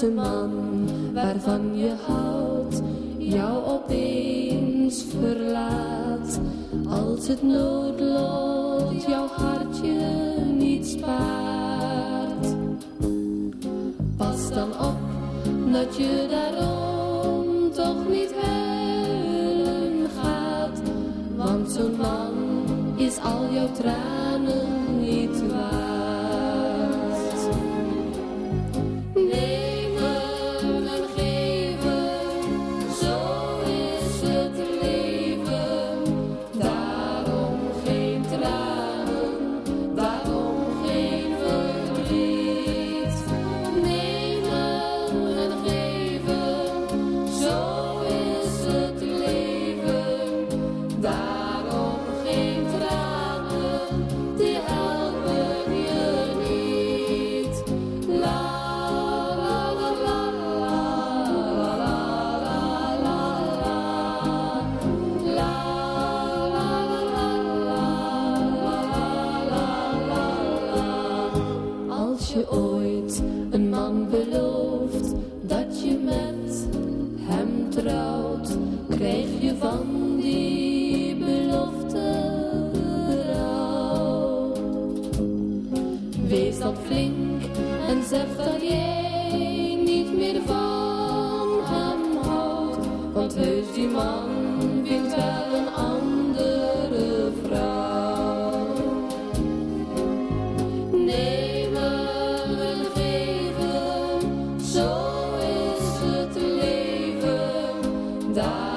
de man waarvan je houdt jou opeens verlaat. Als het noodlot jouw hartje niet spaart. Pas dan op dat je daarom toch niet huilen gaat. Want zo'n man is al jouw tranen je ooit een man belooft dat je met hem trouwt, krijg je van die belofte rouw. Wees dan flink en zeg dat jij niet meer van hem houdt. Want heus die man die.